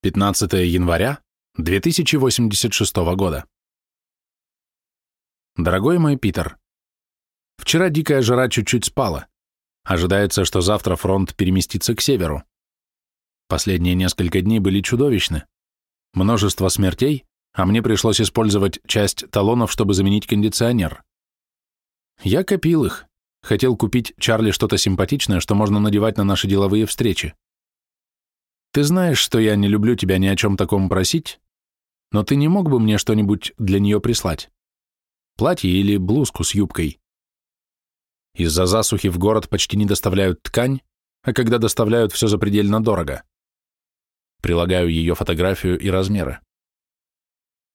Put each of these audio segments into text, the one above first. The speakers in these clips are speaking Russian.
15 января 2086 года. Дорогой мой Питер, вчера дикая жара чуть-чуть спала. Ожидается, что завтра фронт переместится к северу. Последние несколько дней были чудовищны. Множество смертей, а мне пришлось использовать часть талонов, чтобы заменить кондиционер. Я копил их. Хотел купить Чарли что-то симпатичное, что можно надевать на наши деловые встречи. Ты знаешь, что я не люблю тебя ни о чем таком просить, но ты не мог бы мне что-нибудь для нее прислать? Платье или блузку с юбкой? Из-за засухи в город почти не доставляют ткань, а когда доставляют, все запредельно дорого. Прилагаю ее фотографию и размеры.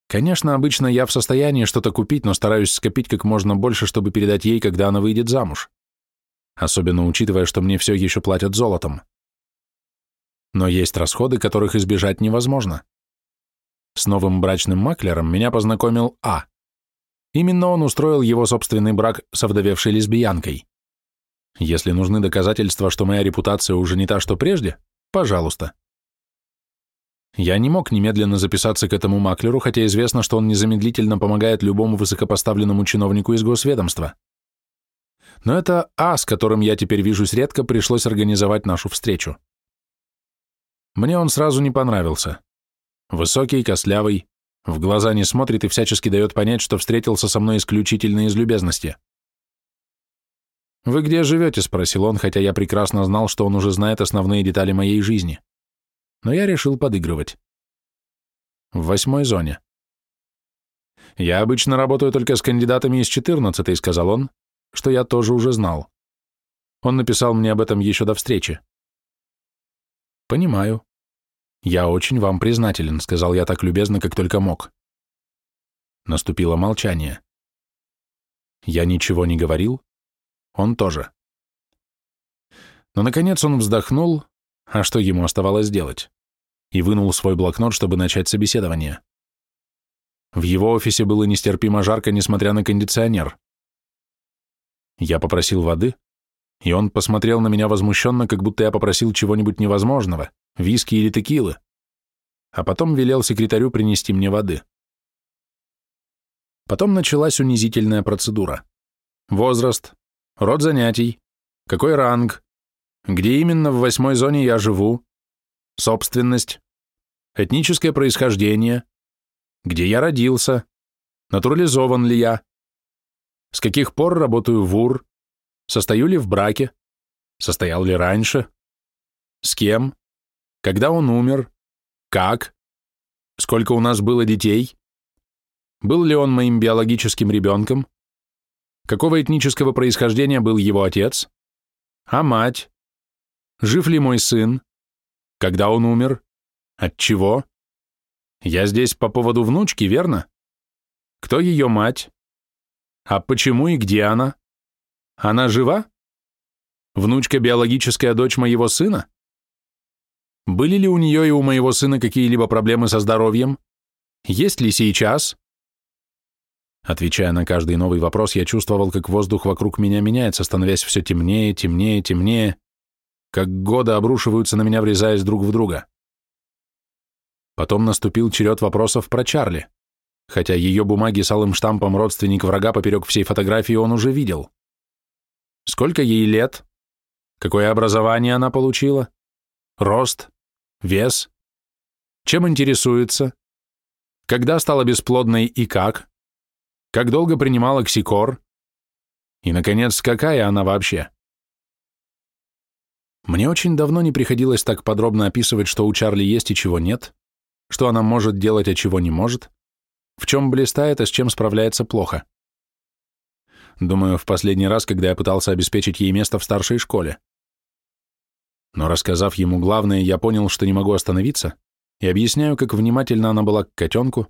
Конечно, обычно я в состоянии что-то купить, но стараюсь скопить как можно больше, чтобы передать ей, когда она выйдет замуж. Особенно учитывая, что мне все еще платят золотом. Но есть расходы, которых избежать невозможно. С новым брачным маклером меня познакомил А. Именно он устроил его собственный брак с овдовевшей лесбиянкой. Если нужны доказательства, что моя репутация уже не та, что прежде, пожалуйста. Я не мог немедленно записаться к этому маклеру, хотя известно, что он незамедлительно помогает любому высокопоставленному чиновнику из госведомства. Но это А, с которым я теперь вижусь редко, пришлось организовать нашу встречу. Мне он сразу не понравился. Высокий, кослявый, в глаза не смотрит и всячески дает понять, что встретился со мной исключительно из любезности. «Вы где живете?» — спросил он, хотя я прекрасно знал, что он уже знает основные детали моей жизни. Но я решил подыгрывать. В восьмой зоне. «Я обычно работаю только с кандидатами из четырнадцатой», — сказал он, что я тоже уже знал. Он написал мне об этом еще до встречи. «Понимаю. Я очень вам признателен», — сказал я так любезно, как только мог. Наступило молчание. Я ничего не говорил, он тоже. Но, наконец, он вздохнул, а что ему оставалось делать, и вынул свой блокнот, чтобы начать собеседование. В его офисе было нестерпимо жарко, несмотря на кондиционер. Я попросил воды, и он посмотрел на меня возмущенно, как будто я попросил чего-нибудь невозможного, виски или текилы, а потом велел секретарю принести мне воды. Потом началась унизительная процедура. Возраст, род занятий, какой ранг, где именно в восьмой зоне я живу, собственность, этническое происхождение, где я родился, натурализован ли я, с каких пор работаю в УР, Состою ли в браке? Состоял ли раньше? С кем? Когда он умер? Как? Сколько у нас было детей? Был ли он моим биологическим ребенком? Какого этнического происхождения был его отец? А мать? Жив ли мой сын? Когда он умер? От чего? Я здесь по поводу внучки, верно? Кто ее мать? А почему и где она? Она жива? Внучка – биологическая дочь моего сына? Были ли у нее и у моего сына какие-либо проблемы со здоровьем? Есть ли сейчас? Отвечая на каждый новый вопрос, я чувствовал, как воздух вокруг меня меняется, становясь все темнее, темнее, темнее, как годы обрушиваются на меня, врезаясь друг в друга. Потом наступил черед вопросов про Чарли, хотя ее бумаги с алым штампом родственник врага поперек всей фотографии он уже видел. Сколько ей лет? Какое образование она получила? Рост? Вес? Чем интересуется? Когда стала бесплодной и как? Как долго принимала ксикор? И, наконец, какая она вообще? Мне очень давно не приходилось так подробно описывать, что у Чарли есть и чего нет, что она может делать, а чего не может, в чем блистает, а с чем справляется плохо. Думаю, в последний раз, когда я пытался обеспечить ей место в старшей школе. Но рассказав ему главное, я понял, что не могу остановиться, и объясняю, как внимательно она была к котенку,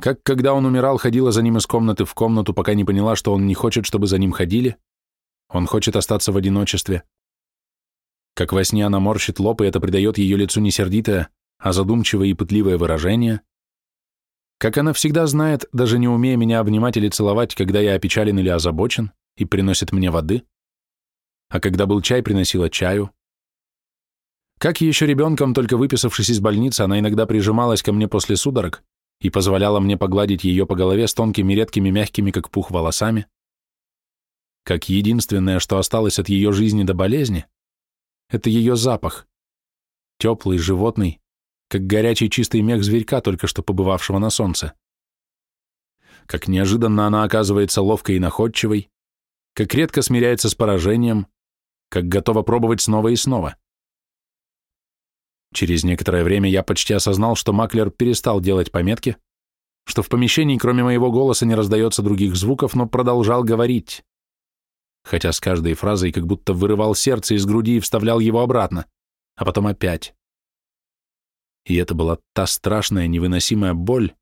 как, когда он умирал, ходила за ним из комнаты в комнату, пока не поняла, что он не хочет, чтобы за ним ходили, он хочет остаться в одиночестве, как во сне она морщит лоб, и это придает ее лицу не сердитое, а задумчивое и пытливое выражение, как она всегда знает, даже не умея меня обнимать или целовать, когда я опечален или озабочен, и приносит мне воды, а когда был чай, приносила чаю. Как еще ребенком, только выписавшись из больницы, она иногда прижималась ко мне после судорог и позволяла мне погладить ее по голове с тонкими редкими мягкими, как пух, волосами. Как единственное, что осталось от ее жизни до болезни, это ее запах. Теплый, животный, как горячий чистый мех зверька, только что побывавшего на солнце. Как неожиданно она оказывается ловкой и находчивой, как редко смиряется с поражением, как готова пробовать снова и снова. Через некоторое время я почти осознал, что Маклер перестал делать пометки, что в помещении кроме моего голоса не раздается других звуков, но продолжал говорить, хотя с каждой фразой как будто вырывал сердце из груди и вставлял его обратно, а потом опять. И это была та страшная невыносимая боль,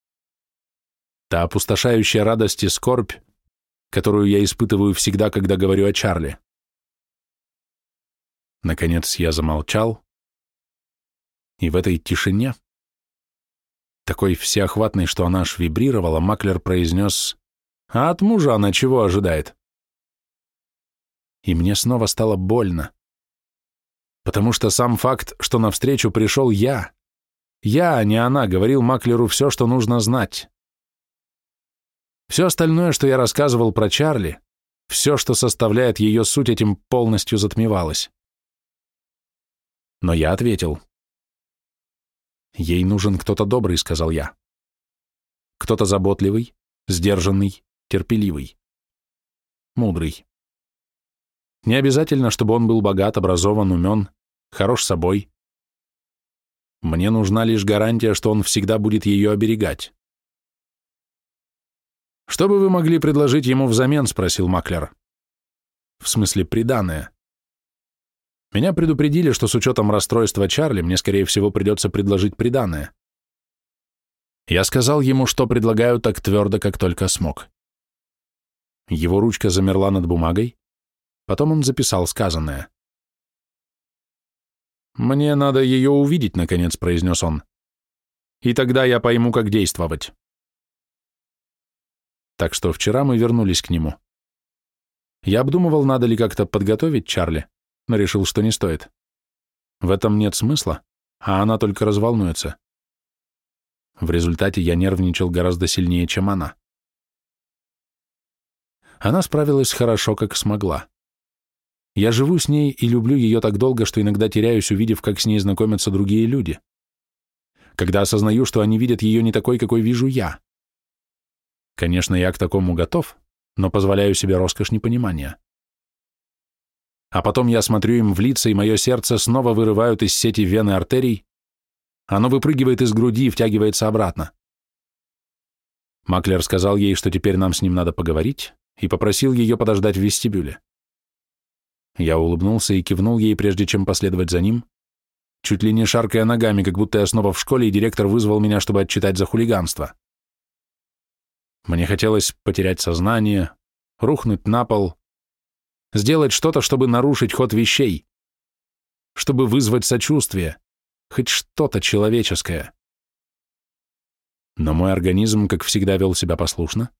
та опустошающая радость и скорбь, которую я испытываю всегда, когда говорю о Чарли. Наконец я замолчал, и в этой тишине, такой всеохватной, что она аж вибрировала, Маклер произнес «А от мужа она чего ожидает?» И мне снова стало больно, потому что сам факт, что навстречу пришел я, я, а не она, говорил Маклеру все, что нужно знать. Все остальное, что я рассказывал про Чарли, все, что составляет ее суть, этим полностью затмевалось. Но я ответил. «Ей нужен кто-то добрый», — сказал я. «Кто-то заботливый, сдержанный, терпеливый, мудрый. Не обязательно, чтобы он был богат, образован, умен, хорош собой. Мне нужна лишь гарантия, что он всегда будет ее оберегать». «Что бы вы могли предложить ему взамен?» — спросил Маклер. «В смысле, приданное. Меня предупредили, что с учетом расстройства Чарли мне, скорее всего, придется предложить приданное. Я сказал ему, что предлагаю так твердо, как только смог. Его ручка замерла над бумагой, потом он записал сказанное. «Мне надо ее увидеть», — наконец произнес он. «И тогда я пойму, как действовать». Так что вчера мы вернулись к нему. Я обдумывал, надо ли как-то подготовить Чарли, но решил, что не стоит. В этом нет смысла, а она только разволнуется. В результате я нервничал гораздо сильнее, чем она. Она справилась хорошо, как смогла. Я живу с ней и люблю ее так долго, что иногда теряюсь, увидев, как с ней знакомятся другие люди. Когда осознаю, что они видят ее не такой, какой вижу я. Конечно, я к такому готов, но позволяю себе роскошь непонимания а потом я смотрю им в лица, и мое сердце снова вырывают из сети вены артерий, оно выпрыгивает из груди и втягивается обратно. Маклер сказал ей, что теперь нам с ним надо поговорить, и попросил ее подождать в вестибюле. Я улыбнулся и кивнул ей, прежде чем последовать за ним, чуть ли не шаркая ногами, как будто я снова в школе, и директор вызвал меня, чтобы отчитать за хулиганство. Мне хотелось потерять сознание, рухнуть на пол, сделать что-то, чтобы нарушить ход вещей, чтобы вызвать сочувствие, хоть что-то человеческое. Но мой организм, как всегда, вел себя послушно,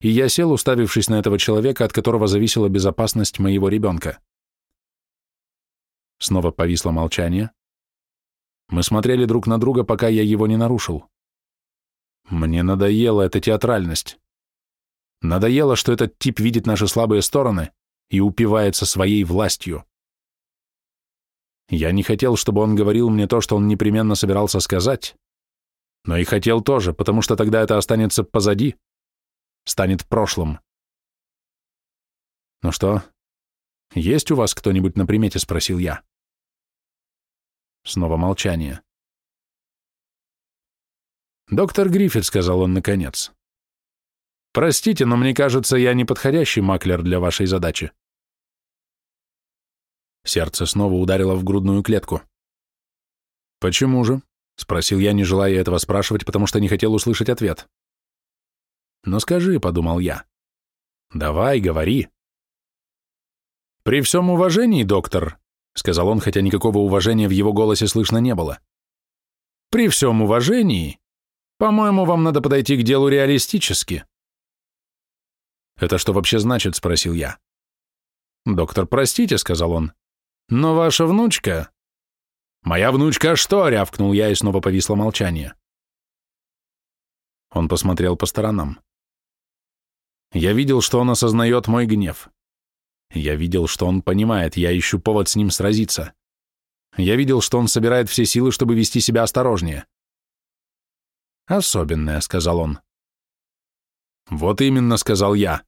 и я сел, уставившись на этого человека, от которого зависела безопасность моего ребенка. Снова повисло молчание. Мы смотрели друг на друга, пока я его не нарушил. Мне надоела эта театральность. Надоело, что этот тип видит наши слабые стороны и упивается своей властью. Я не хотел, чтобы он говорил мне то, что он непременно собирался сказать, но и хотел тоже, потому что тогда это останется позади, станет прошлым. «Ну что, есть у вас кто-нибудь на примете?» — спросил я. Снова молчание. «Доктор Гриффит», — сказал он наконец. «Простите, но мне кажется, я не подходящий маклер для вашей задачи. Сердце снова ударило в грудную клетку. «Почему же?» — спросил я, не желая этого спрашивать, потому что не хотел услышать ответ. «Но скажи», — подумал я. «Давай, говори». «При всем уважении, доктор», — сказал он, хотя никакого уважения в его голосе слышно не было. «При всем уважении, по-моему, вам надо подойти к делу реалистически». «Это что вообще значит?» — спросил я. «Доктор, простите», — сказал он, но ваша внучка... «Моя внучка что?» — рявкнул я, и снова повисло молчание. Он посмотрел по сторонам. Я видел, что он осознает мой гнев. Я видел, что он понимает, я ищу повод с ним сразиться. Я видел, что он собирает все силы, чтобы вести себя осторожнее. «Особенная», — сказал он. «Вот именно», — сказал я.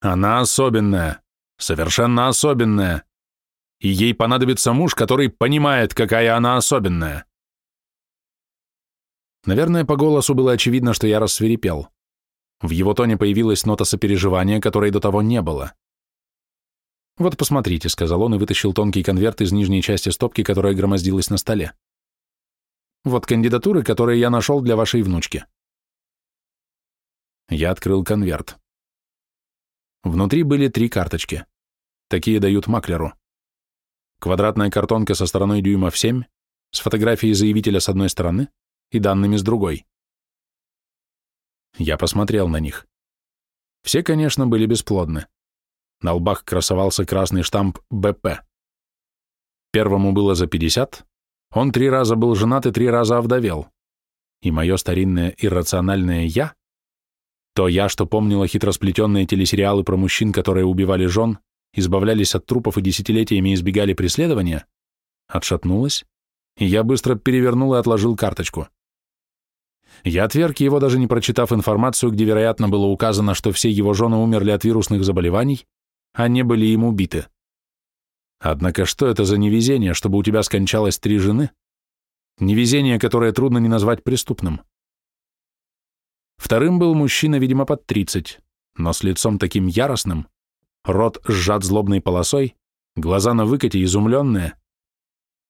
«Она особенная, совершенно особенная, и ей понадобится муж, который понимает, какая она особенная». Наверное, по голосу было очевидно, что я рассверепел. В его тоне появилась нота сопереживания, которой до того не было. «Вот посмотрите», — сказал он и вытащил тонкий конверт из нижней части стопки, которая громоздилась на столе. «Вот кандидатуры, которые я нашел для вашей внучки». Я открыл конверт. Внутри были три карточки. Такие дают маклеру. Квадратная картонка со стороной дюймов 7, с фотографией заявителя с одной стороны и данными с другой. Я посмотрел на них. Все, конечно, были бесплодны. На лбах красовался красный штамп «БП». Первому было за 50, он три раза был женат и три раза овдовел. И мое старинное иррациональное «я», то я, что помнила хитросплетенные телесериалы про мужчин, которые убивали жен, избавлялись от трупов и десятилетиями избегали преследования, отшатнулась, и я быстро перевернул и отложил карточку. Я отверг его, даже не прочитав информацию, где, вероятно, было указано, что все его жены умерли от вирусных заболеваний, а не были им убиты. Однако что это за невезение, чтобы у тебя скончалось три жены? Невезение, которое трудно не назвать преступным. Вторым был мужчина, видимо, под 30, но с лицом таким яростным, рот сжат злобной полосой, глаза на выкате, изумленные,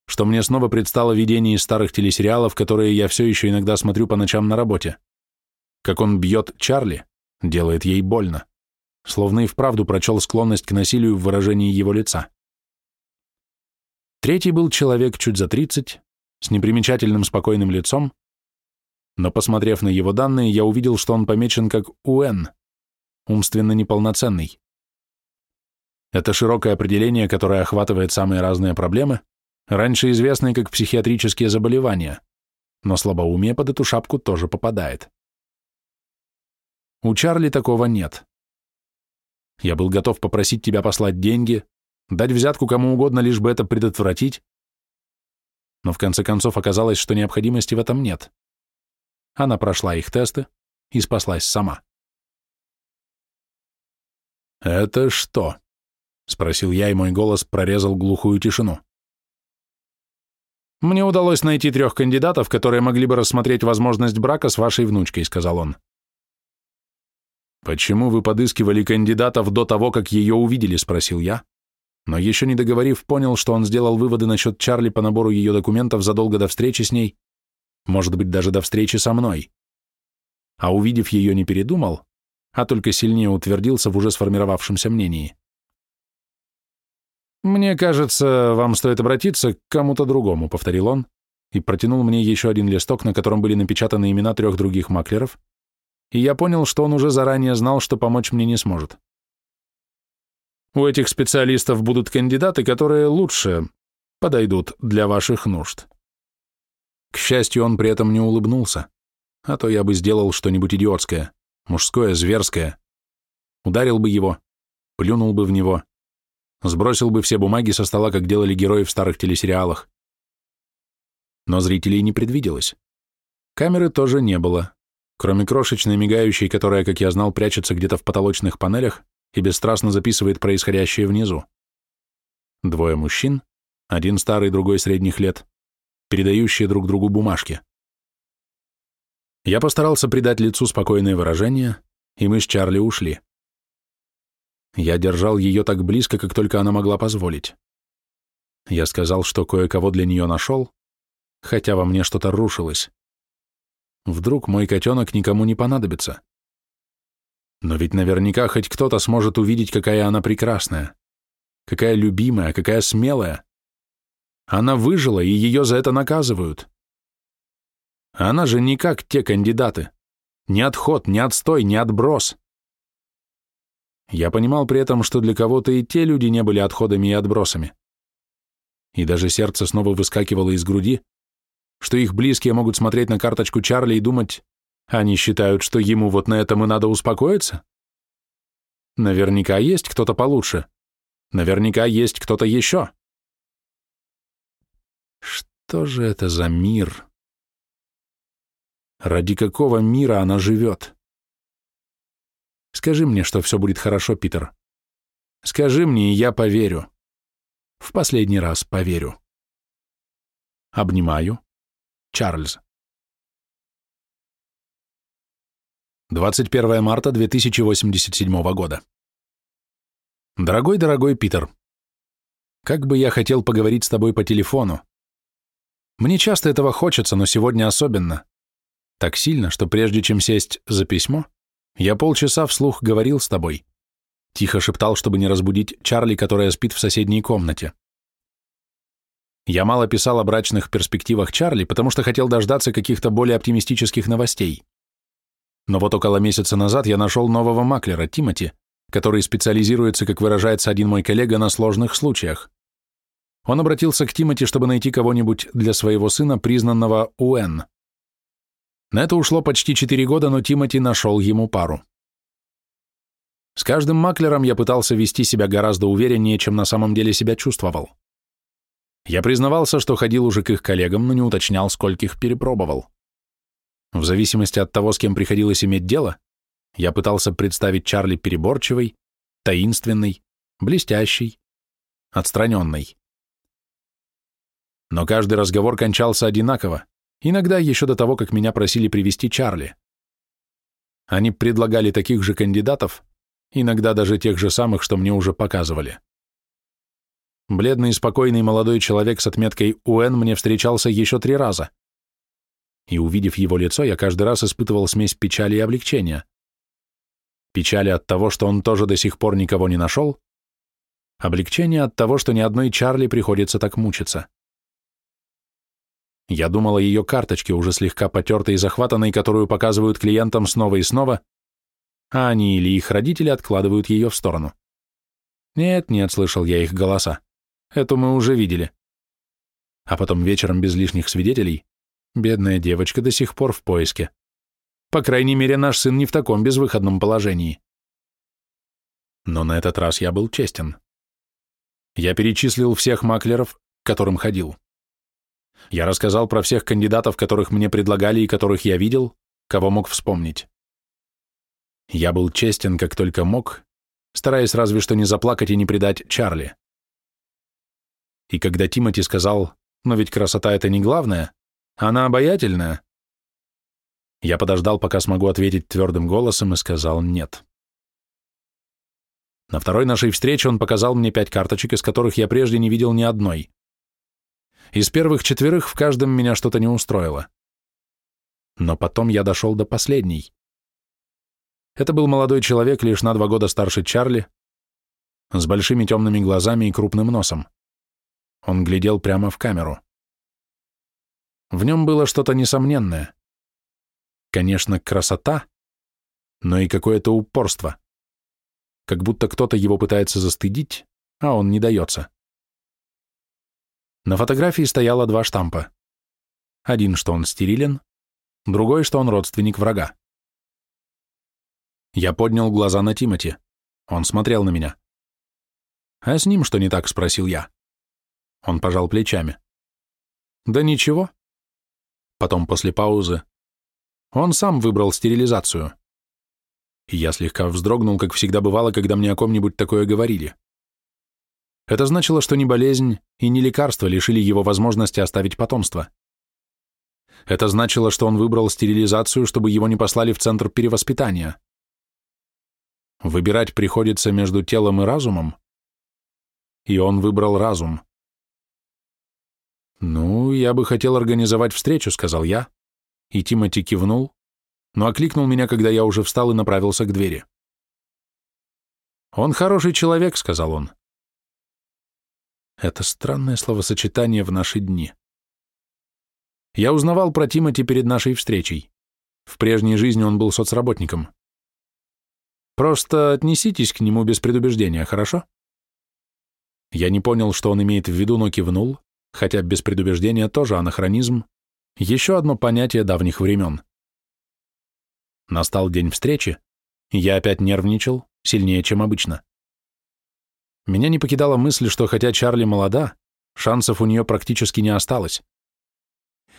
что мне снова предстало видение из старых телесериалов, которые я все еще иногда смотрю по ночам на работе. Как он бьет Чарли, делает ей больно. Словно и вправду прочел склонность к насилию в выражении его лица. Третий был человек чуть за тридцать, с непримечательным спокойным лицом, но, посмотрев на его данные, я увидел, что он помечен как УН, умственно неполноценный. Это широкое определение, которое охватывает самые разные проблемы, раньше известные как психиатрические заболевания, но слабоумие под эту шапку тоже попадает. У Чарли такого нет. Я был готов попросить тебя послать деньги, дать взятку кому угодно, лишь бы это предотвратить, но в конце концов оказалось, что необходимости в этом нет. Она прошла их тесты и спаслась сама. «Это что?» — спросил я, и мой голос прорезал глухую тишину. «Мне удалось найти трех кандидатов, которые могли бы рассмотреть возможность брака с вашей внучкой», — сказал он. «Почему вы подыскивали кандидатов до того, как ее увидели?» — спросил я. Но еще не договорив, понял, что он сделал выводы насчет Чарли по набору ее документов задолго до встречи с ней, может быть, даже до встречи со мной. А увидев ее, не передумал, а только сильнее утвердился в уже сформировавшемся мнении. «Мне кажется, вам стоит обратиться к кому-то другому», — повторил он и протянул мне еще один листок, на котором были напечатаны имена трех других маклеров, и я понял, что он уже заранее знал, что помочь мне не сможет. У этих специалистов будут кандидаты, которые лучше подойдут для ваших нужд. К счастью, он при этом не улыбнулся, а то я бы сделал что-нибудь идиотское, мужское, зверское. Ударил бы его, плюнул бы в него, Сбросил бы все бумаги со стола, как делали герои в старых телесериалах. Но зрителей не предвиделось. Камеры тоже не было, кроме крошечной мигающей, которая, как я знал, прячется где-то в потолочных панелях и бесстрастно записывает происходящее внизу. Двое мужчин, один старый, другой средних лет, передающие друг другу бумажки. Я постарался придать лицу спокойное выражение, и мы с Чарли ушли. Я держал ее так близко, как только она могла позволить. Я сказал, что кое-кого для нее нашел, хотя во мне что-то рушилось. Вдруг мой котенок никому не понадобится. Но ведь наверняка хоть кто-то сможет увидеть, какая она прекрасная, какая любимая, какая смелая. Она выжила, и ее за это наказывают. Она же не как те кандидаты. Ни отход, ни отстой, ни отброс. Я понимал при этом, что для кого-то и те люди не были отходами и отбросами. и даже сердце снова выскакивало из груди, что их близкие могут смотреть на карточку Чарли и думать, они считают, что ему вот на этом и надо успокоиться? Наверняка есть кто-то получше. Наверняка есть кто-то еще. Что же это за мир? Ради какого мира она живет? Скажи мне, что все будет хорошо, Питер. Скажи мне, и я поверю. В последний раз поверю. Обнимаю. Чарльз. 21 марта 2087 года. Дорогой-дорогой Питер, как бы я хотел поговорить с тобой по телефону. Мне часто этого хочется, но сегодня особенно. Так сильно, что прежде чем сесть за письмо, я полчаса вслух говорил с тобой. Тихо шептал, чтобы не разбудить Чарли, которая спит в соседней комнате. Я мало писал о брачных перспективах Чарли, потому что хотел дождаться каких-то более оптимистических новостей. Но вот около месяца назад я нашел нового маклера, Тимати, который специализируется, как выражается один мой коллега, на сложных случаях. Он обратился к Тимати, чтобы найти кого-нибудь для своего сына, признанного УН. На это ушло почти четыре года, но Тимати нашел ему пару. С каждым маклером я пытался вести себя гораздо увереннее, чем на самом деле себя чувствовал. Я признавался, что ходил уже к их коллегам, но не уточнял, скольких перепробовал. В зависимости от того, с кем приходилось иметь дело, я пытался представить Чарли переборчивой, таинственной, блестящей, отстраненной. Но каждый разговор кончался одинаково, иногда еще до того, как меня просили привести Чарли. Они предлагали таких же кандидатов, иногда даже тех же самых, что мне уже показывали. Бледный и спокойный молодой человек с отметкой УН мне встречался еще три раза. И увидев его лицо, я каждый раз испытывал смесь печали и облегчения. Печали от того, что он тоже до сих пор никого не нашел, облегчение от того, что ни одной Чарли приходится так мучиться. Я думал о ее карточке, уже слегка потертой и захватанной, которую показывают клиентам снова и снова, а они или их родители откладывают ее в сторону. Нет, нет, слышал я их голоса. Эту мы уже видели. А потом вечером без лишних свидетелей бедная девочка до сих пор в поиске. По крайней мере, наш сын не в таком безвыходном положении. Но на этот раз я был честен. Я перечислил всех маклеров, к которым ходил. Я рассказал про всех кандидатов, которых мне предлагали и которых я видел, кого мог вспомнить. Я был честен, как только мог, стараясь разве что не заплакать и не предать Чарли. И когда Тимати сказал, но ведь красота это не главное, она обаятельная, я подождал, пока смогу ответить твердым голосом и сказал «нет». На второй нашей встрече он показал мне пять карточек, из которых я прежде не видел ни одной. Из первых четверых в каждом меня что-то не устроило. Но потом я дошел до последней. Это был молодой человек, лишь на два года старше Чарли, с большими темными глазами и крупным носом. Он глядел прямо в камеру. В нем было что-то несомненное. Конечно, красота, но и какое-то упорство. Как будто кто-то его пытается застыдить, а он не дается. На фотографии стояло два штампа. Один, что он стерилен, другой, что он родственник врага. Я поднял глаза на Тимати. Он смотрел на меня. «А с ним что не так?» — спросил я. Он пожал плечами. Да ничего. Потом после паузы. Он сам выбрал стерилизацию. И я слегка вздрогнул, как всегда бывало, когда мне о ком-нибудь такое говорили. Это значило, что ни болезнь и ни лекарство лишили его возможности оставить потомство. Это значило, что он выбрал стерилизацию, чтобы его не послали в центр перевоспитания. Выбирать приходится между телом и разумом, и он выбрал разум. «Ну, я бы хотел организовать встречу», — сказал я, и Тимати кивнул, но окликнул меня, когда я уже встал и направился к двери. «Он хороший человек», — сказал он. Это странное словосочетание в наши дни. Я узнавал про Тимати перед нашей встречей. В прежней жизни он был соцработником. Просто отнеситесь к нему без предубеждения, хорошо? Я не понял, что он имеет в виду, но кивнул, хотя без предубеждения тоже анахронизм, еще одно понятие давних времен. Настал день встречи, я опять нервничал, сильнее, чем обычно. Меня не покидала мысль, что хотя Чарли молода, шансов у нее практически не осталось.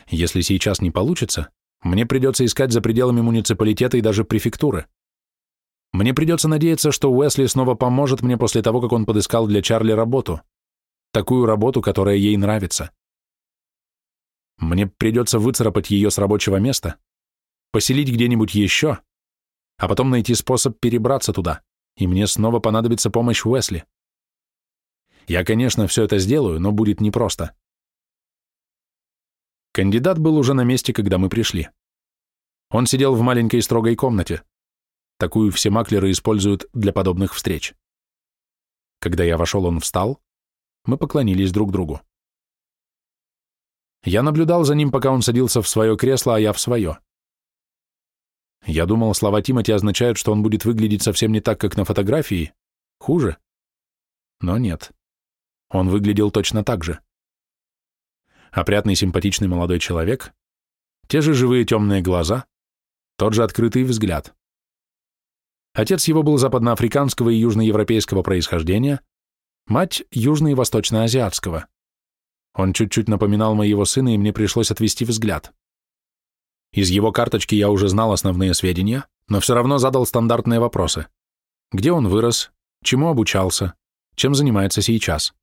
Если сейчас не получится, мне придется искать за пределами муниципалитета и даже префектуры. Мне придется надеяться, что Уэсли снова поможет мне после того, как он подыскал для Чарли работу. Такую работу, которая ей нравится. Мне придется выцарапать ее с рабочего места, поселить где-нибудь еще, а потом найти способ перебраться туда, и мне снова понадобится помощь Уэсли. Я, конечно, все это сделаю, но будет непросто. Кандидат был уже на месте, когда мы пришли. Он сидел в маленькой строгой комнате. Такую все маклеры используют для подобных встреч. Когда я вошел, он встал. Мы поклонились друг другу. Я наблюдал за ним, пока он садился в свое кресло, а я в свое. Я думал, слова Тимати означают, что он будет выглядеть совсем не так, как на фотографии. Хуже. Но нет. Он выглядел точно так же. Опрятный симпатичный молодой человек, те же живые темные глаза, тот же открытый взгляд. Отец его был западноафриканского и южноевропейского происхождения, мать – южно- и восточноазиатского. Он чуть-чуть напоминал моего сына, и мне пришлось отвести взгляд. Из его карточки я уже знал основные сведения, но все равно задал стандартные вопросы. Где он вырос, чему обучался, чем занимается сейчас.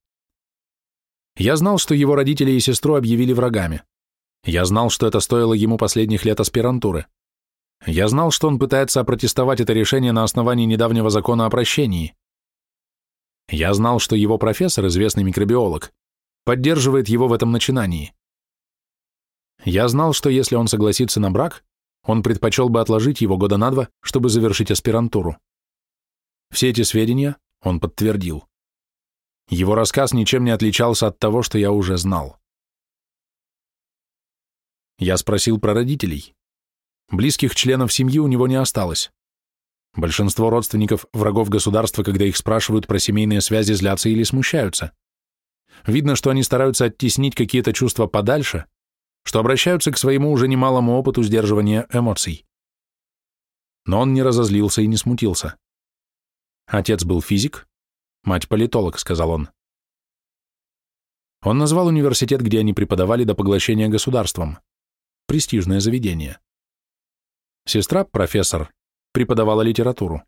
Я знал, что его родители и сестру объявили врагами. Я знал, что это стоило ему последних лет аспирантуры. Я знал, что он пытается опротестовать это решение на основании недавнего закона о прощении. Я знал, что его профессор, известный микробиолог, поддерживает его в этом начинании. Я знал, что если он согласится на брак, он предпочел бы отложить его года на два, чтобы завершить аспирантуру. Все эти сведения он подтвердил. Его рассказ ничем не отличался от того, что я уже знал. Я спросил про родителей. Близких членов семьи у него не осталось. Большинство родственников врагов государства, когда их спрашивают про семейные связи, злятся или смущаются. Видно, что они стараются оттеснить какие-то чувства подальше, что обращаются к своему уже немалому опыту сдерживания эмоций. Но он не разозлился и не смутился. Отец был физик, Мать политолог, сказал он. Он назвал университет, где они преподавали до поглощения государством. Престижное заведение. Сестра, профессор, преподавала литературу.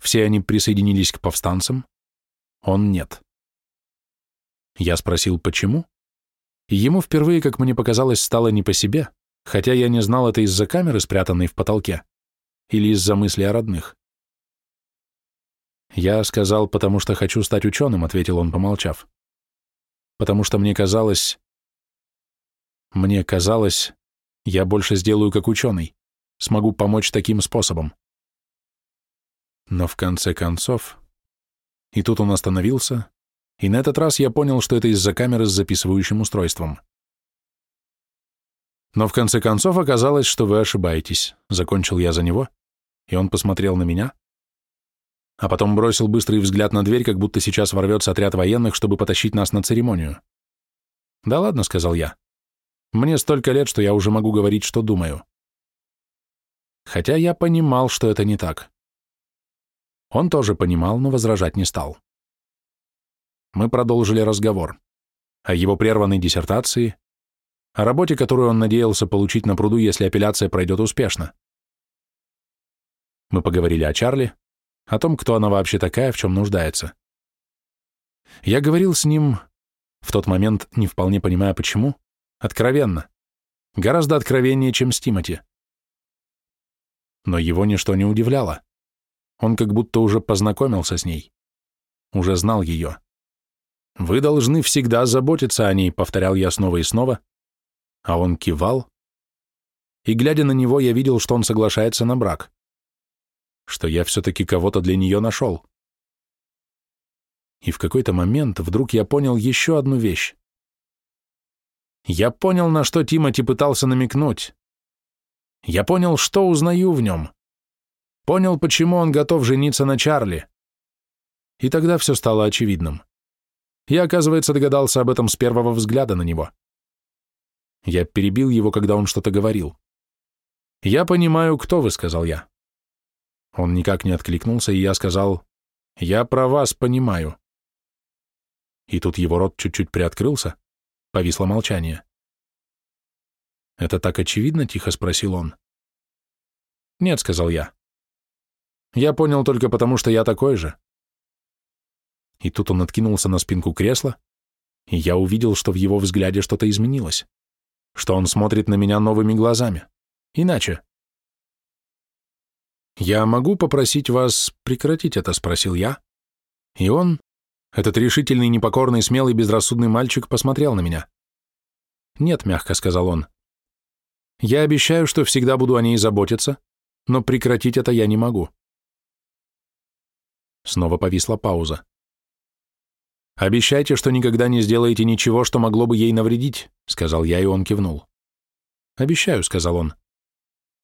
Все они присоединились к повстанцам. Он нет. Я спросил, почему? И ему впервые, как мне показалось, стало не по себе, хотя я не знал это из-за камеры, спрятанной в потолке, или из-за мысли о родных. «Я сказал, потому что хочу стать ученым», — ответил он, помолчав. «Потому что мне казалось... Мне казалось, я больше сделаю как ученый, смогу помочь таким способом». Но в конце концов... И тут он остановился, и на этот раз я понял, что это из-за камеры с записывающим устройством. Но в конце концов оказалось, что вы ошибаетесь. Закончил я за него, и он посмотрел на меня, а потом бросил быстрый взгляд на дверь, как будто сейчас ворвется отряд военных, чтобы потащить нас на церемонию. «Да ладно», — сказал я. «Мне столько лет, что я уже могу говорить, что думаю». Хотя я понимал, что это не так. Он тоже понимал, но возражать не стал. Мы продолжили разговор. О его прерванной диссертации, о работе, которую он надеялся получить на пруду, если апелляция пройдет успешно. Мы поговорили о Чарли, о том, кто она вообще такая, в чем нуждается. Я говорил с ним, в тот момент не вполне понимая почему, откровенно, гораздо откровеннее, чем с Тимати. Но его ничто не удивляло. Он как будто уже познакомился с ней, уже знал ее. «Вы должны всегда заботиться о ней», — повторял я снова и снова, а он кивал, и, глядя на него, я видел, что он соглашается на брак что я все-таки кого-то для нее нашел. И в какой-то момент вдруг я понял еще одну вещь. Я понял, на что Тимати пытался намекнуть. Я понял, что узнаю в нем. Понял, почему он готов жениться на Чарли. И тогда все стало очевидным. Я, оказывается, догадался об этом с первого взгляда на него. Я перебил его, когда он что-то говорил. «Я понимаю, кто вы», — сказал я. Он никак не откликнулся, и я сказал, «Я про вас понимаю». И тут его рот чуть-чуть приоткрылся, повисло молчание. «Это так очевидно?» — тихо спросил он. «Нет», — сказал я. «Я понял только потому, что я такой же». И тут он откинулся на спинку кресла, и я увидел, что в его взгляде что-то изменилось, что он смотрит на меня новыми глазами. Иначе. «Я могу попросить вас прекратить это?» — спросил я. И он, этот решительный, непокорный, смелый, безрассудный мальчик, посмотрел на меня. «Нет», — мягко сказал он. «Я обещаю, что всегда буду о ней заботиться, но прекратить это я не могу». Снова повисла пауза. «Обещайте, что никогда не сделаете ничего, что могло бы ей навредить», — сказал я, и он кивнул. «Обещаю», — сказал он.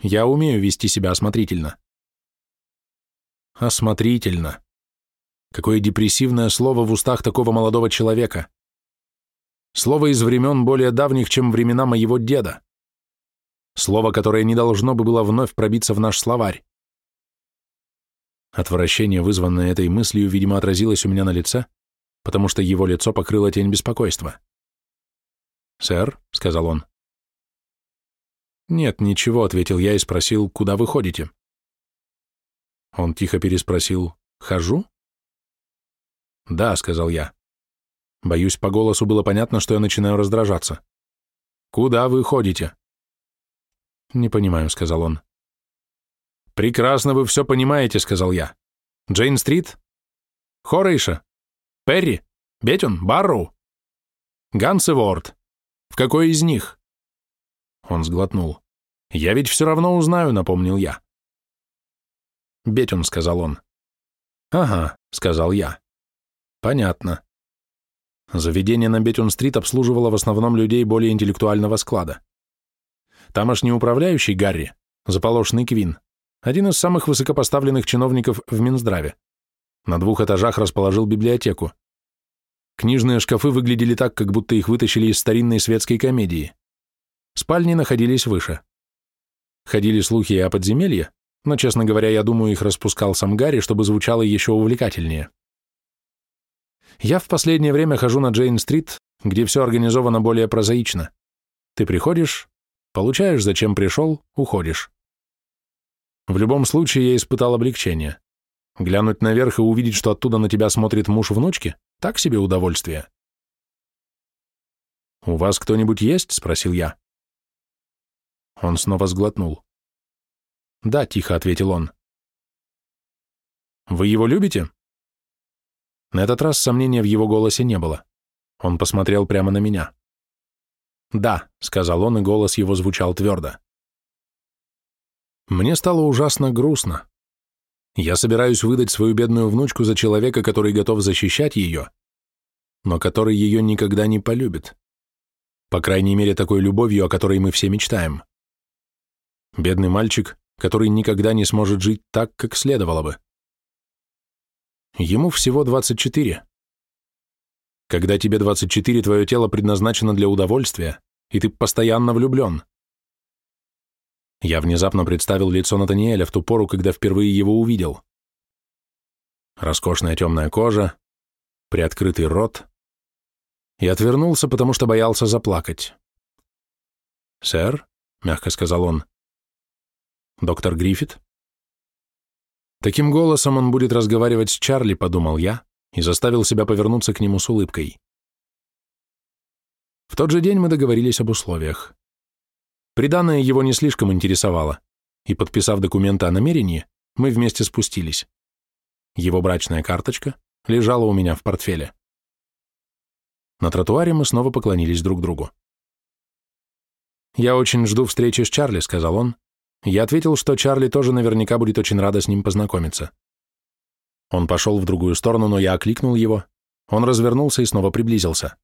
«Я умею вести себя осмотрительно». «Осмотрительно». Какое депрессивное слово в устах такого молодого человека. Слово из времен более давних, чем времена моего деда. Слово, которое не должно бы было вновь пробиться в наш словарь. Отвращение, вызванное этой мыслью, видимо, отразилось у меня на лице, потому что его лицо покрыло тень беспокойства. «Сэр», — сказал он. «Нет, ничего», — ответил я и спросил, «куда вы ходите?» Он тихо переспросил, «Хожу?» «Да», — сказал я. Боюсь, по голосу было понятно, что я начинаю раздражаться. «Куда вы ходите?» «Не понимаю», — сказал он. «Прекрасно вы все понимаете», — сказал я. «Джейн-стрит? Хорейша? Перри? Бетюн? Барроу? Гансеворд? В какой из них?» Он сглотнул. «Я ведь все равно узнаю», — напомнил я. «Бетюн», — сказал он. «Ага», — сказал я. «Понятно». Заведение на Бетюн-стрит обслуживало в основном людей более интеллектуального склада. Тамошний управляющий Гарри, заполошный Квин, один из самых высокопоставленных чиновников в Минздраве. На двух этажах расположил библиотеку. Книжные шкафы выглядели так, как будто их вытащили из старинной светской комедии. Спальни находились выше. Ходили слухи о подземелье, но, честно говоря, я думаю, их распускал сам Гарри, чтобы звучало еще увлекательнее. Я в последнее время хожу на Джейн-стрит, где все организовано более прозаично. Ты приходишь, получаешь, зачем пришел, уходишь. В любом случае я испытал облегчение. Глянуть наверх и увидеть, что оттуда на тебя смотрит муж внучки, так себе удовольствие. «У вас кто-нибудь есть?» — спросил я. Он снова сглотнул. «Да», — тихо ответил он. «Вы его любите?» На этот раз сомнения в его голосе не было. Он посмотрел прямо на меня. «Да», — сказал он, и голос его звучал твердо. Мне стало ужасно грустно. Я собираюсь выдать свою бедную внучку за человека, который готов защищать ее, но который ее никогда не полюбит. По крайней мере, такой любовью, о которой мы все мечтаем. Бедный мальчик, который никогда не сможет жить так, как следовало бы. Ему всего 24. Когда тебе 24, твое тело предназначено для удовольствия, и ты постоянно влюблен. Я внезапно представил лицо Натаниэля в ту пору, когда впервые его увидел. Роскошная темная кожа, приоткрытый рот. И отвернулся, потому что боялся заплакать. «Сэр», — мягко сказал он, — «доктор Гриффит?» Таким голосом он будет разговаривать с Чарли, подумал я, и заставил себя повернуться к нему с улыбкой. В тот же день мы договорились об условиях. Приданное его не слишком интересовало, и, подписав документы о намерении, мы вместе спустились. Его брачная карточка лежала у меня в портфеле. На тротуаре мы снова поклонились друг другу. «Я очень жду встречи с Чарли», — сказал он. Я ответил, что Чарли тоже наверняка будет очень рада с ним познакомиться. Он пошел в другую сторону, но я окликнул его. Он развернулся и снова приблизился.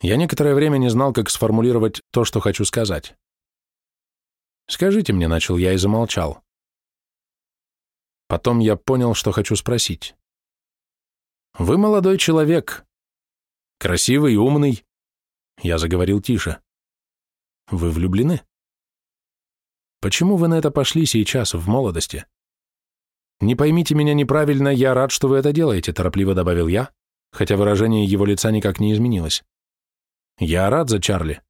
Я некоторое время не знал, как сформулировать то, что хочу сказать. «Скажите мне», — начал я и замолчал. Потом я понял, что хочу спросить. Вы молодой человек. Красивый, умный. Я заговорил тише. Вы влюблены? Почему вы на это пошли сейчас, в молодости? Не поймите меня неправильно, я рад, что вы это делаете, торопливо добавил я, хотя выражение его лица никак не изменилось. Я рад за Чарли.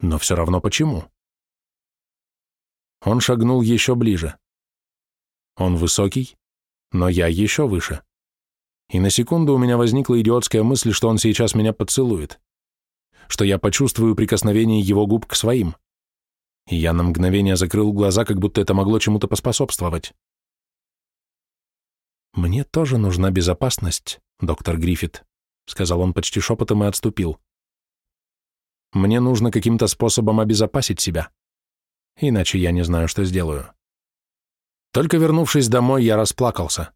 Но все равно почему? Он шагнул еще ближе. Он высокий, но я еще выше. И на секунду у меня возникла идиотская мысль, что он сейчас меня поцелует, что я почувствую прикосновение его губ к своим. Я на мгновение закрыл глаза, как будто это могло чему-то поспособствовать. «Мне тоже нужна безопасность, доктор Гриффит», — сказал он почти шепотом и отступил. «Мне нужно каким-то способом обезопасить себя, иначе я не знаю, что сделаю». Только вернувшись домой, я расплакался.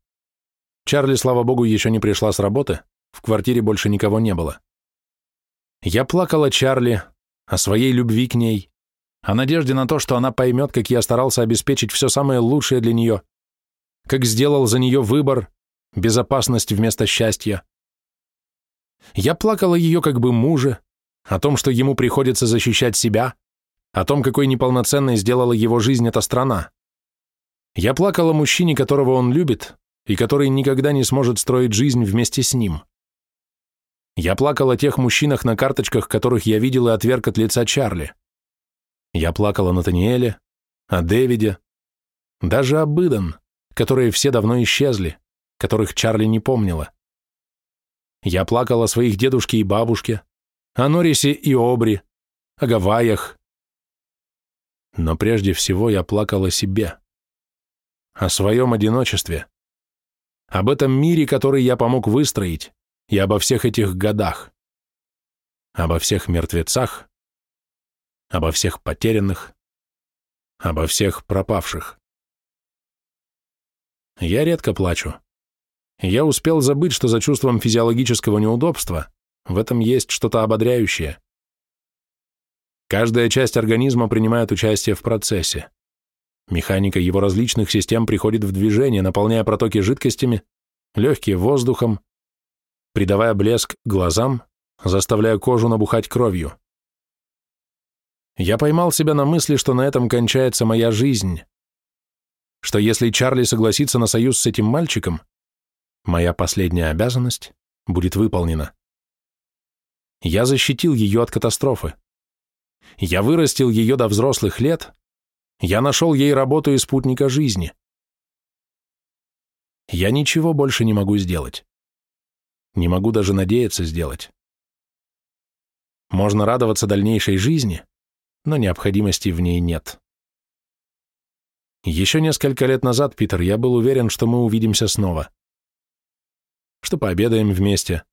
Чарли, слава богу, еще не пришла с работы, в квартире больше никого не было. Я плакал о Чарли, о своей любви к ней, о надежде на то, что она поймет, как я старался обеспечить все самое лучшее для нее, как сделал за нее выбор, безопасность вместо счастья. Я плакал о ее как бы муже, о том, что ему приходится защищать себя, о том, какой неполноценной сделала его жизнь эта страна. Я плакал о мужчине, которого он любит, и который никогда не сможет строить жизнь вместе с ним. Я плакал о тех мужчинах на карточках, которых я видел и отверг от лица Чарли. Я плакал о Натаниэле, о Дэвиде, даже о Быден, которые все давно исчезли, которых Чарли не помнила. Я плакал о своих дедушке и бабушке, о Норисе и Обри, о Гавайях. Но прежде всего я плакал о себе о своем одиночестве, об этом мире, который я помог выстроить, и обо всех этих годах, обо всех мертвецах, обо всех потерянных, обо всех пропавших. Я редко плачу. Я успел забыть, что за чувством физиологического неудобства в этом есть что-то ободряющее. Каждая часть организма принимает участие в процессе. Механика его различных систем приходит в движение, наполняя протоки жидкостями, легкие воздухом, придавая блеск глазам, заставляя кожу набухать кровью. Я поймал себя на мысли, что на этом кончается моя жизнь, что если Чарли согласится на союз с этим мальчиком, моя последняя обязанность будет выполнена. Я защитил ее от катастрофы. Я вырастил ее до взрослых лет, я нашел ей работу и спутника жизни. Я ничего больше не могу сделать. Не могу даже надеяться сделать. Можно радоваться дальнейшей жизни, но необходимости в ней нет. Еще несколько лет назад, Питер, я был уверен, что мы увидимся снова. Что пообедаем вместе.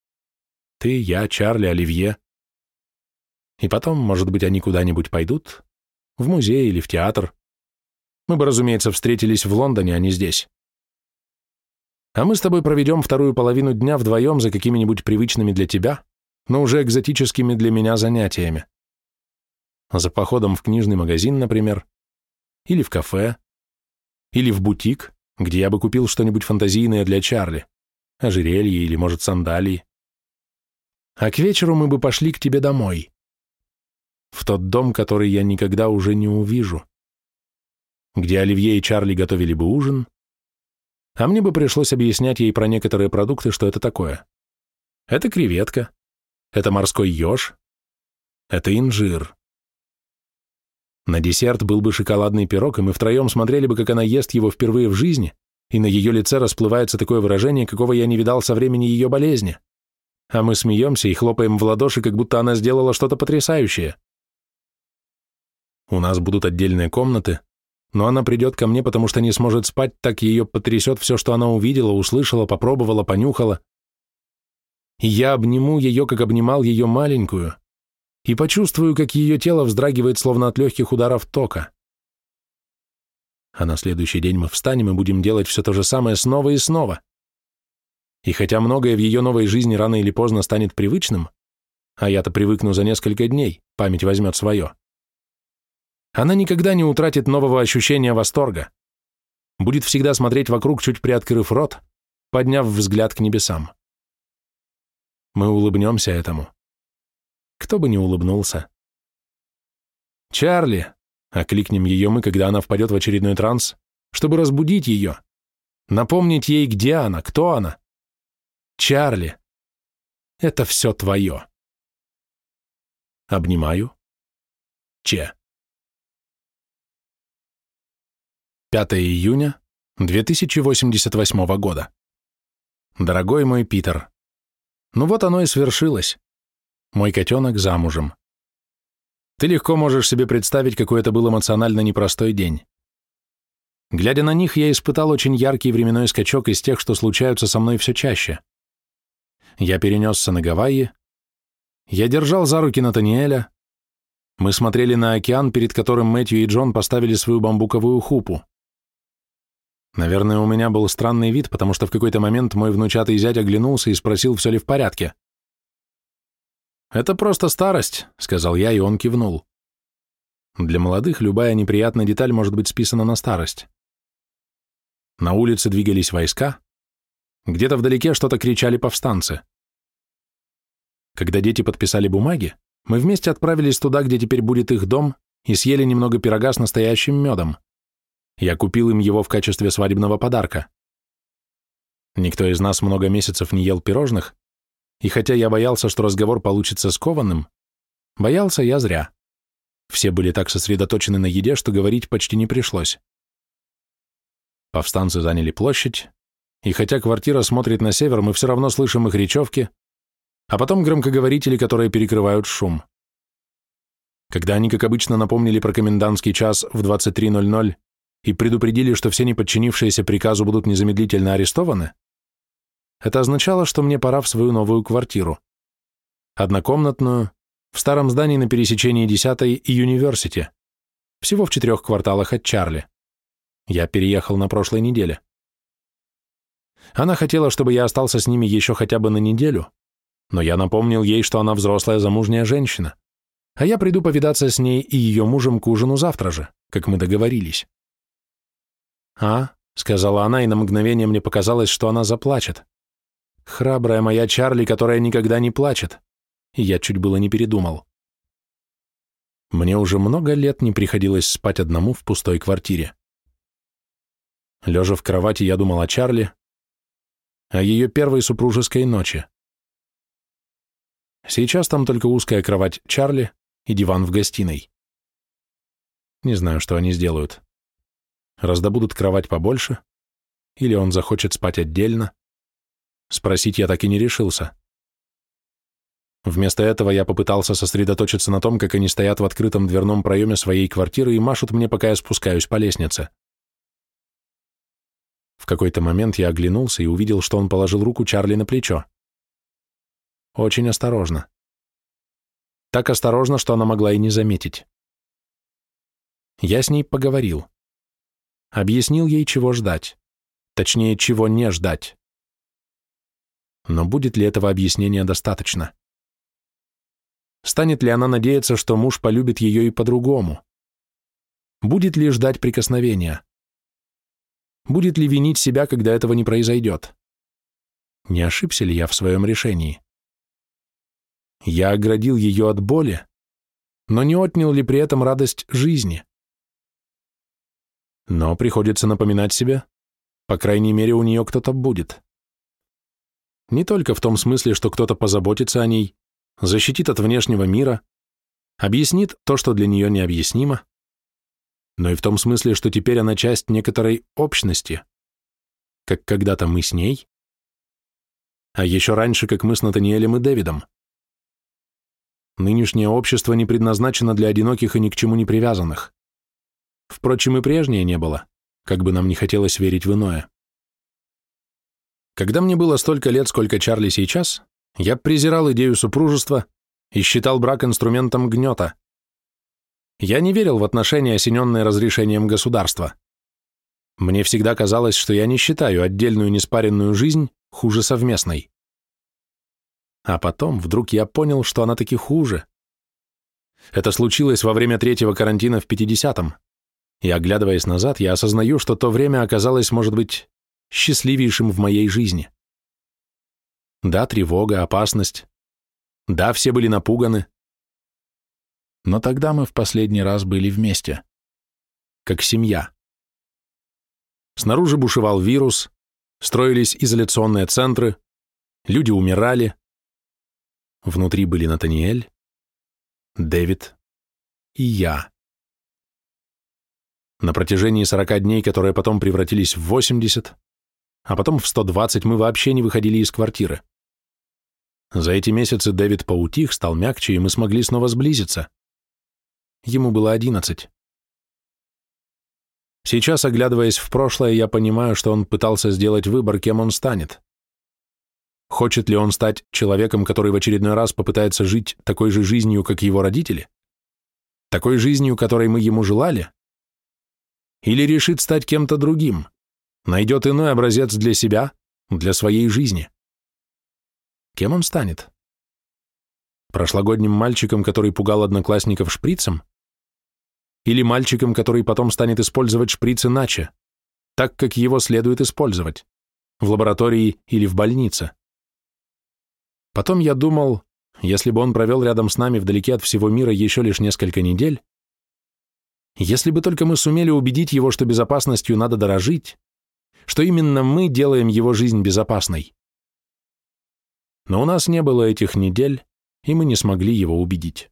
Ты, я, Чарли, Оливье. И потом, может быть, они куда-нибудь пойдут, в музей или в театр. Мы бы, разумеется, встретились в Лондоне, а не здесь. А мы с тобой проведем вторую половину дня вдвоем за какими-нибудь привычными для тебя, но уже экзотическими для меня занятиями. За походом в книжный магазин, например, или в кафе, или в бутик, где я бы купил что-нибудь фантазийное для Чарли, ожерелье или, может, сандалии. А к вечеру мы бы пошли к тебе домой в тот дом, который я никогда уже не увижу, где Оливье и Чарли готовили бы ужин, а мне бы пришлось объяснять ей про некоторые продукты, что это такое. Это креветка, это морской еж, это инжир. На десерт был бы шоколадный пирог, и мы втроем смотрели бы, как она ест его впервые в жизни, и на ее лице расплывается такое выражение, какого я не видал со времени ее болезни. А мы смеемся и хлопаем в ладоши, как будто она сделала что-то потрясающее. У нас будут отдельные комнаты, но она придет ко мне, потому что не сможет спать, так ее потрясет все, что она увидела, услышала, попробовала, понюхала. И я обниму ее, как обнимал ее маленькую, и почувствую, как ее тело вздрагивает, словно от легких ударов тока. А на следующий день мы встанем и будем делать все то же самое снова и снова. И хотя многое в ее новой жизни рано или поздно станет привычным, а я-то привыкну за несколько дней, память возьмет свое, она никогда не утратит нового ощущения восторга. Будет всегда смотреть вокруг, чуть приоткрыв рот, подняв взгляд к небесам. Мы улыбнемся этому. Кто бы не улыбнулся. «Чарли!» — окликнем ее мы, когда она впадет в очередной транс, чтобы разбудить ее, напомнить ей, где она, кто она. «Чарли!» Это все твое. Обнимаю. Че. 5 июня 2088 года. Дорогой мой Питер, ну вот оно и свершилось. Мой котенок замужем. Ты легко можешь себе представить, какой это был эмоционально непростой день. Глядя на них, я испытал очень яркий временной скачок из тех, что случаются со мной все чаще. Я перенесся на Гавайи. Я держал за руки Натаниэля. Мы смотрели на океан, перед которым Мэтью и Джон поставили свою бамбуковую хупу. Наверное, у меня был странный вид, потому что в какой-то момент мой внучатый зять оглянулся и спросил, все ли в порядке. «Это просто старость», — сказал я, и он кивнул. Для молодых любая неприятная деталь может быть списана на старость. На улице двигались войска, где-то вдалеке что-то кричали повстанцы. Когда дети подписали бумаги, мы вместе отправились туда, где теперь будет их дом, и съели немного пирога с настоящим медом. Я купил им его в качестве свадебного подарка. Никто из нас много месяцев не ел пирожных, и хотя я боялся, что разговор получится скованным, боялся я зря. Все были так сосредоточены на еде, что говорить почти не пришлось. Повстанцы заняли площадь, и хотя квартира смотрит на север, мы все равно слышим их речевки, а потом громкоговорители, которые перекрывают шум. Когда они, как обычно, напомнили про комендантский час в 23.00 и предупредили, что все неподчинившиеся приказу будут незамедлительно арестованы, это означало, что мне пора в свою новую квартиру. Однокомнатную, в старом здании на пересечении 10 и Юниверсити, всего в четырех кварталах от Чарли. Я переехал на прошлой неделе. Она хотела, чтобы я остался с ними еще хотя бы на неделю, но я напомнил ей, что она взрослая замужняя женщина, а я приду повидаться с ней и ее мужем к ужину завтра же, как мы договорились. «А?» — сказала она, и на мгновение мне показалось, что она заплачет. Храбрая моя Чарли, которая никогда не плачет. Я чуть было не передумал. Мне уже много лет не приходилось спать одному в пустой квартире. Лежа в кровати, я думал о Чарли, о ее первой супружеской ночи. Сейчас там только узкая кровать Чарли и диван в гостиной. Не знаю, что они сделают. Раздобудут кровать побольше, или он захочет спать отдельно. Спросить я так и не решился. Вместо этого я попытался сосредоточиться на том, как они стоят в открытом дверном проеме своей квартиры и машут мне, пока я спускаюсь по лестнице. В какой-то момент я оглянулся и увидел, что он положил руку Чарли на плечо. Очень осторожно. Так осторожно, что она могла и не заметить. Я с ней поговорил. Объяснил ей, чего ждать. Точнее, чего не ждать. Но будет ли этого объяснения достаточно? Станет ли она надеяться, что муж полюбит ее и по-другому? Будет ли ждать прикосновения? Будет ли винить себя, когда этого не произойдет? Не ошибся ли я в своем решении? Я оградил ее от боли, но не отнял ли при этом радость жизни? Но приходится напоминать себе, по крайней мере, у нее кто-то будет. Не только в том смысле, что кто-то позаботится о ней, защитит от внешнего мира, объяснит то, что для нее необъяснимо, но и в том смысле, что теперь она часть некоторой общности, как когда-то мы с ней, а еще раньше, как мы с Натаниэлем и Дэвидом. Нынешнее общество не предназначено для одиноких и ни к чему не привязанных. Впрочем, и прежнее не было, как бы нам не хотелось верить в иное. Когда мне было столько лет, сколько Чарли сейчас, я презирал идею супружества и считал брак инструментом гнета. Я не верил в отношения, осененные разрешением государства. Мне всегда казалось, что я не считаю отдельную неспаренную жизнь хуже совместной. А потом вдруг я понял, что она таки хуже. Это случилось во время третьего карантина в 50-м. И оглядываясь назад, я осознаю, что то время оказалось, может быть, счастливейшим в моей жизни. Да, тревога, опасность. Да, все были напуганы. Но тогда мы в последний раз были вместе. Как семья. Снаружи бушевал вирус, строились изоляционные центры, люди умирали. Внутри были Натаниэль, Дэвид и я. На протяжении 40 дней, которые потом превратились в 80, а потом в 120, мы вообще не выходили из квартиры. За эти месяцы Дэвид поутих, стал мягче, и мы смогли снова сблизиться. Ему было 11. Сейчас, оглядываясь в прошлое, я понимаю, что он пытался сделать выбор, кем он станет. Хочет ли он стать человеком, который в очередной раз попытается жить такой же жизнью, как его родители? Такой жизнью, которой мы ему желали? Или решит стать кем-то другим? Найдет иной образец для себя, для своей жизни? Кем он станет? Прошлогодним мальчиком, который пугал одноклассников шприцем? или мальчиком, который потом станет использовать шприц иначе, так, как его следует использовать, в лаборатории или в больнице. Потом я думал, если бы он провел рядом с нами вдалеке от всего мира еще лишь несколько недель, если бы только мы сумели убедить его, что безопасностью надо дорожить, что именно мы делаем его жизнь безопасной. Но у нас не было этих недель, и мы не смогли его убедить.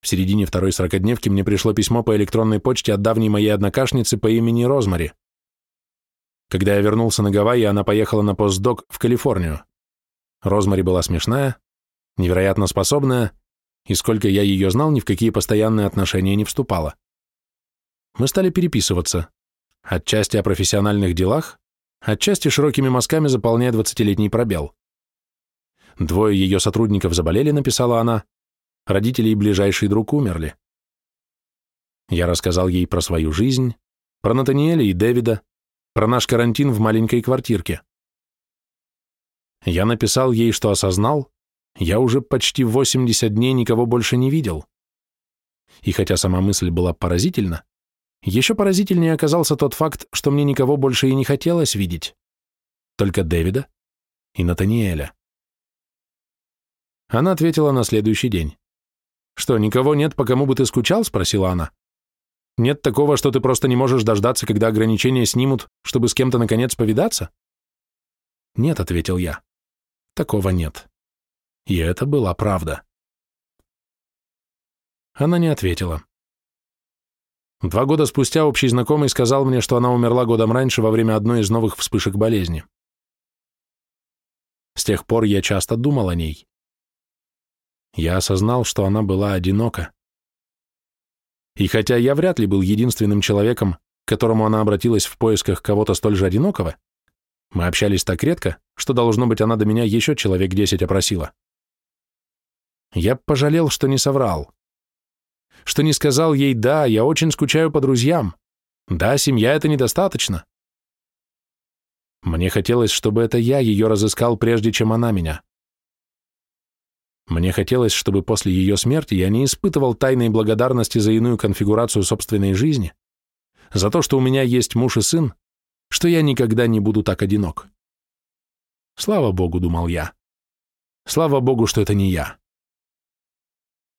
В середине второй сорокодневки мне пришло письмо по электронной почте от давней моей однокашницы по имени Розмари. Когда я вернулся на Гавайи, она поехала на постдок в Калифорнию. Розмари была смешная, невероятно способная, и сколько я ее знал, ни в какие постоянные отношения не вступала. Мы стали переписываться, отчасти о профессиональных делах, отчасти широкими мазками заполняя двадцатилетний пробел. Двое ее сотрудников заболели, написала она, Родители и ближайший друг умерли. Я рассказал ей про свою жизнь, про Натаниэля и Дэвида, про наш карантин в маленькой квартирке. Я написал ей, что осознал, я уже почти 80 дней никого больше не видел. И хотя сама мысль была поразительна, еще поразительнее оказался тот факт, что мне никого больше и не хотелось видеть. Только Дэвида и Натаниэля. Она ответила на следующий день. «Что, никого нет, по кому бы ты скучал?» — спросила она. «Нет такого, что ты просто не можешь дождаться, когда ограничения снимут, чтобы с кем-то наконец повидаться?» «Нет», — ответил я. «Такого нет». И это была правда. Она не ответила. Два года спустя общий знакомый сказал мне, что она умерла годом раньше во время одной из новых вспышек болезни. С тех пор я часто думал о ней я осознал, что она была одинока. И хотя я вряд ли был единственным человеком, к которому она обратилась в поисках кого-то столь же одинокого, мы общались так редко, что, должно быть, она до меня еще человек десять опросила. Я пожалел, что не соврал. Что не сказал ей «да, я очень скучаю по друзьям», «да, семья — это недостаточно». Мне хотелось, чтобы это я ее разыскал, прежде чем она меня. Мне хотелось, чтобы после ее смерти я не испытывал тайной благодарности за иную конфигурацию собственной жизни, за то, что у меня есть муж и сын, что я никогда не буду так одинок. Слава Богу, думал я. Слава Богу, что это не я.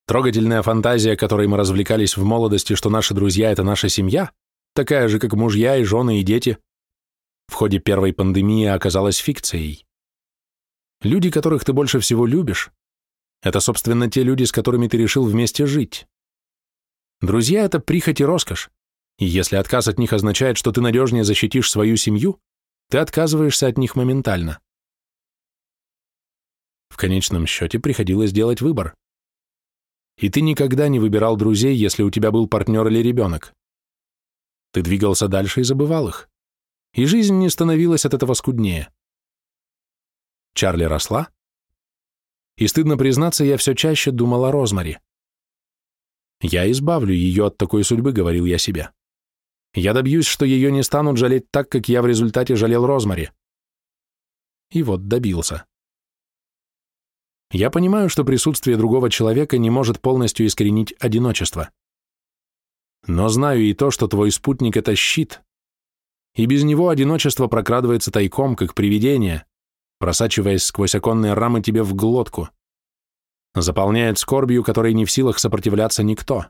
Трогательная фантазия, которой мы развлекались в молодости, что наши друзья — это наша семья, такая же, как мужья и жены и дети, в ходе первой пандемии оказалась фикцией. Люди, которых ты больше всего любишь, это, собственно, те люди, с которыми ты решил вместе жить. Друзья — это прихоть и роскошь. И если отказ от них означает, что ты надежнее защитишь свою семью, ты отказываешься от них моментально. В конечном счете приходилось делать выбор. И ты никогда не выбирал друзей, если у тебя был партнер или ребенок. Ты двигался дальше и забывал их. И жизнь не становилась от этого скуднее. Чарли росла, и, стыдно признаться, я все чаще думал о Розмари. «Я избавлю ее от такой судьбы», — говорил я себе. «Я добьюсь, что ее не станут жалеть так, как я в результате жалел Розмари». И вот добился. Я понимаю, что присутствие другого человека не может полностью искоренить одиночество. Но знаю и то, что твой спутник — это щит. и без него одиночество прокрадывается тайком, как привидение, просачиваясь сквозь оконные рамы тебе в глотку, заполняет скорбью, которой не в силах сопротивляться никто.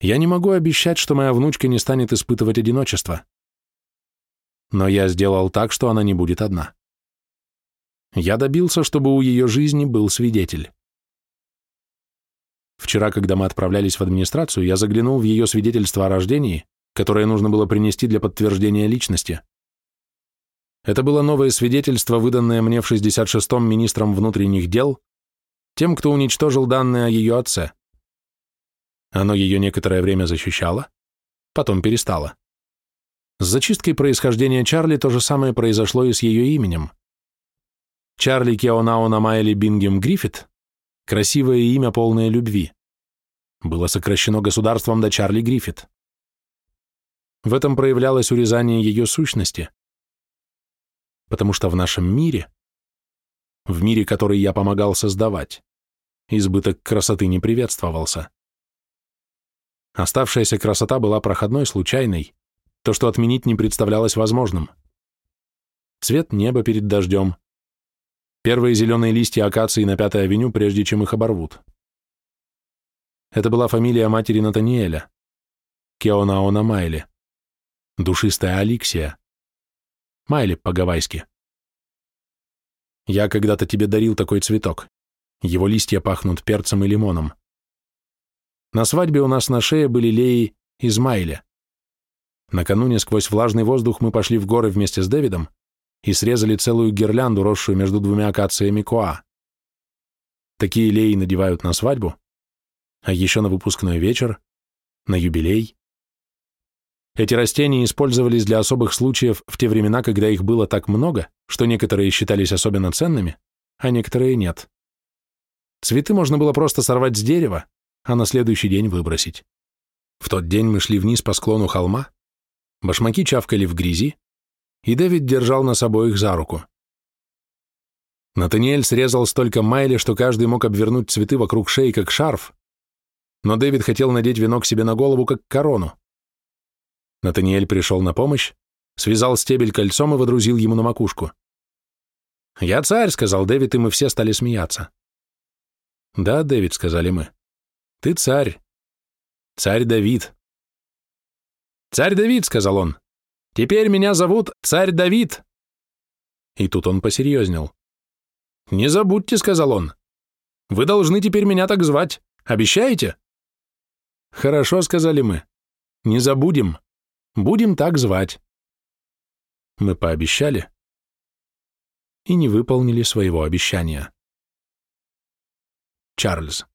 Я не могу обещать, что моя внучка не станет испытывать одиночество. Но я сделал так, что она не будет одна. Я добился, чтобы у ее жизни был свидетель. Вчера, когда мы отправлялись в администрацию, я заглянул в ее свидетельство о рождении, которое нужно было принести для подтверждения личности. Это было новое свидетельство, выданное мне в 66-м министром внутренних дел, тем, кто уничтожил данные о ее отце. Оно ее некоторое время защищало, потом перестало. С зачисткой происхождения Чарли то же самое произошло и с ее именем. Чарли Кеонауна Майли Бингем Гриффит – красивое имя, полное любви. Было сокращено государством до Чарли Гриффит. В этом проявлялось урезание ее сущности. Потому что в нашем мире, в мире, который я помогал создавать, избыток красоты не приветствовался. Оставшаяся красота была проходной, случайной, то, что отменить не представлялось возможным. Цвет неба перед дождем, первые зеленые листья акации на Пятой авеню, прежде чем их оборвут. Это была фамилия матери Натаниэля, Кеонаона Майли, душистая Аликсия, Майли по-гавайски. Я когда-то тебе дарил такой цветок. Его листья пахнут перцем и лимоном. На свадьбе у нас на шее были леи из Майля. Накануне сквозь влажный воздух мы пошли в горы вместе с Дэвидом и срезали целую гирлянду, росшую между двумя акациями коа. Такие леи надевают на свадьбу, а еще на выпускной вечер, на юбилей. Эти растения использовались для особых случаев в те времена, когда их было так много, что некоторые считались особенно ценными, а некоторые нет. Цветы можно было просто сорвать с дерева, а на следующий день выбросить. В тот день мы шли вниз по склону холма, башмаки чавкали в грязи, и Дэвид держал нас обоих за руку. Натаниэль срезал столько майли, что каждый мог обвернуть цветы вокруг шеи, как шарф, но Дэвид хотел надеть венок себе на голову, как корону. Натаниэль пришел на помощь, связал стебель кольцом и водрузил ему на макушку. «Я царь», — сказал Дэвид, и мы все стали смеяться. «Да, Дэвид», — сказали мы, — «ты царь. Царь Давид». «Царь Давид», — сказал он, — «теперь меня зовут Царь Давид». И тут он посерьезнел. «Не забудьте», — сказал он, — «вы должны теперь меня так звать. Обещаете?» «Хорошо», — сказали мы. «Не забудем. Будем так звать». Мы пообещали и не выполнили своего обещания. Чарльз.